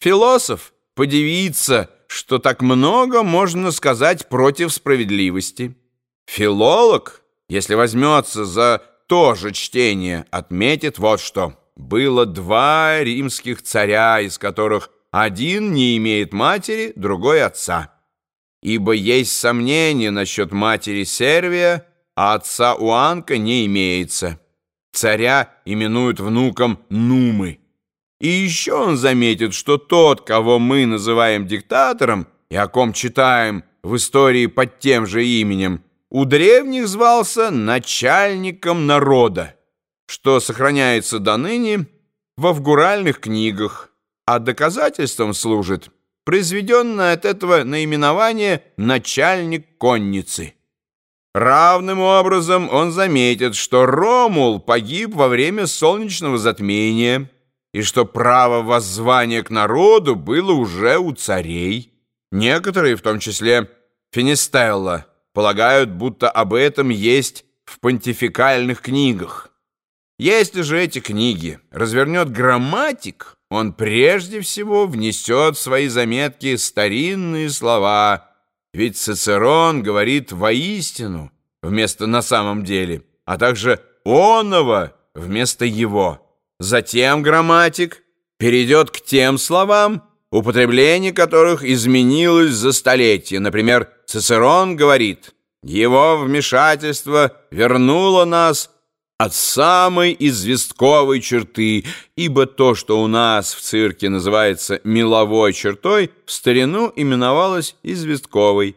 Философ подивится, что так много можно сказать против справедливости. Филолог, если возьмется за то же чтение, отметит вот что. Было два римских царя, из которых один не имеет матери, другой отца. Ибо есть сомнение насчет матери Сервия, а отца у Анка не имеется. Царя именуют внуком Нумы. И еще он заметит, что тот, кого мы называем диктатором, и о ком читаем в истории под тем же именем, у древних звался начальником народа, что сохраняется до ныне в авгуральных книгах, а доказательством служит произведенное от этого наименование «начальник конницы». Равным образом он заметит, что Ромул погиб во время солнечного затмения, и что право воззвания к народу было уже у царей. Некоторые, в том числе Финистелла, полагают, будто об этом есть в понтификальных книгах. Если же эти книги развернет грамматик, он прежде всего внесет в свои заметки старинные слова, ведь Цицерон говорит «воистину» вместо «на самом деле», а также «оного» вместо «его». Затем грамматик перейдет к тем словам, употребление которых изменилось за столетия. Например, Цицерон говорит «Его вмешательство вернуло нас от самой известковой черты, ибо то, что у нас в цирке называется меловой чертой, в старину именовалось известковой».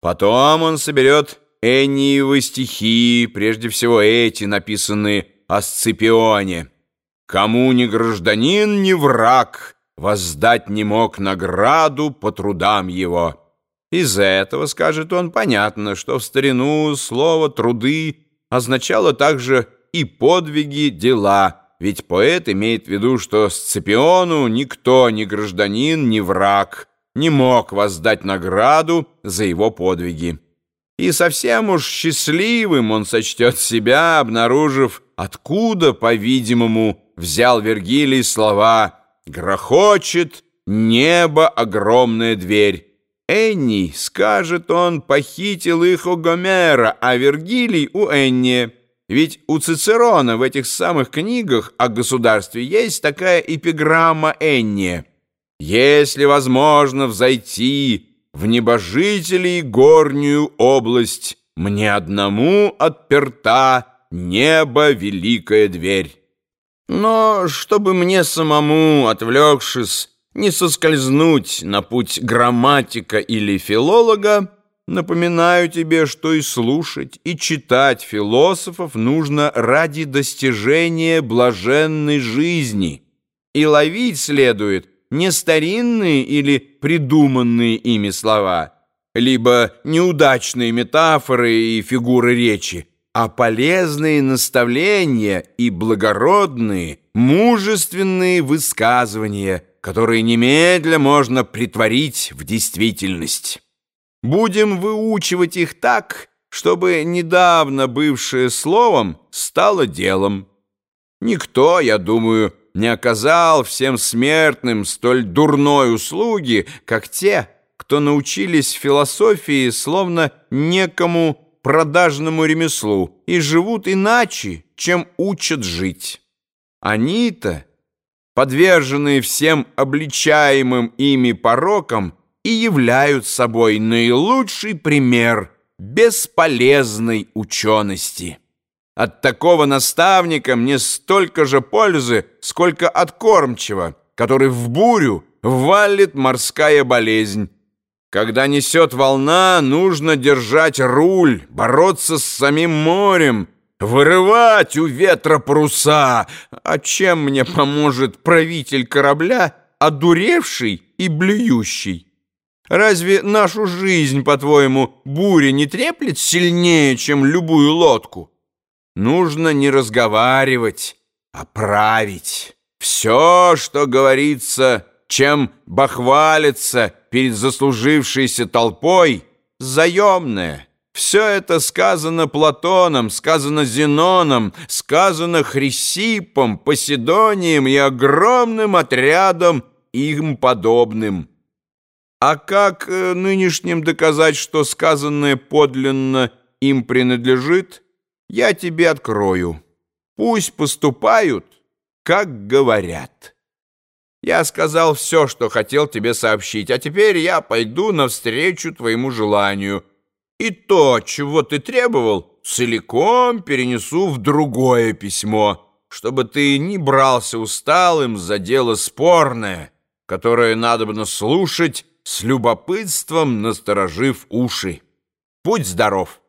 Потом он соберет Энниевы стихи, прежде всего эти, написанные о Сципионе. Кому ни гражданин, ни враг воздать не мог награду по трудам его. Из этого, скажет он, понятно, что в старину слово «труды» означало также и подвиги, дела, ведь поэт имеет в виду, что Сципиону никто, ни гражданин, ни враг, не мог воздать награду за его подвиги. И совсем уж счастливым он сочтет себя, обнаружив, откуда, по-видимому, взял Вергилий слова «Грохочет небо огромная дверь». Энни, скажет он, похитил их у Гомера, а Вергилий у Энни. Ведь у Цицерона в этих самых книгах о государстве есть такая эпиграмма Энни. «Если возможно взойти в небожителей горнюю область, мне одному отперта небо великая дверь». Но чтобы мне самому, отвлекшись, не соскользнуть на путь грамматика или филолога, напоминаю тебе, что и слушать, и читать философов нужно ради достижения блаженной жизни. И ловить следует не старинные или придуманные ими слова, либо неудачные метафоры и фигуры речи, а полезные наставления и благородные, мужественные высказывания, которые немедля можно притворить в действительность. Будем выучивать их так, чтобы недавно бывшее словом стало делом. Никто, я думаю, не оказал всем смертным столь дурной услуги, как те, кто научились философии словно некому продажному ремеслу и живут иначе, чем учат жить. Они-то, подверженные всем обличаемым ими порокам, и являют собой наилучший пример бесполезной учености. От такого наставника мне столько же пользы, сколько от кормчего, который в бурю валит морская болезнь, когда несет волна, нужно держать руль, бороться с самим морем, вырывать у ветра паруса. А чем мне поможет правитель корабля, одуревший и блюющий? Разве нашу жизнь, по-твоему, буря не треплет сильнее, чем любую лодку? Нужно не разговаривать, а править. Все, что говорится чем бахвалиться перед заслужившейся толпой, заемное. Все это сказано Платоном, сказано Зеноном, сказано Хрисипом, Поседонием и огромным отрядом им подобным. А как э, нынешним доказать, что сказанное подлинно им принадлежит, я тебе открою. Пусть поступают, как говорят. Я сказал все, что хотел тебе сообщить, а теперь я пойду навстречу твоему желанию. И то, чего ты требовал, целиком перенесу в другое письмо, чтобы ты не брался усталым за дело спорное, которое надо слушать с любопытством насторожив уши. Будь здоров!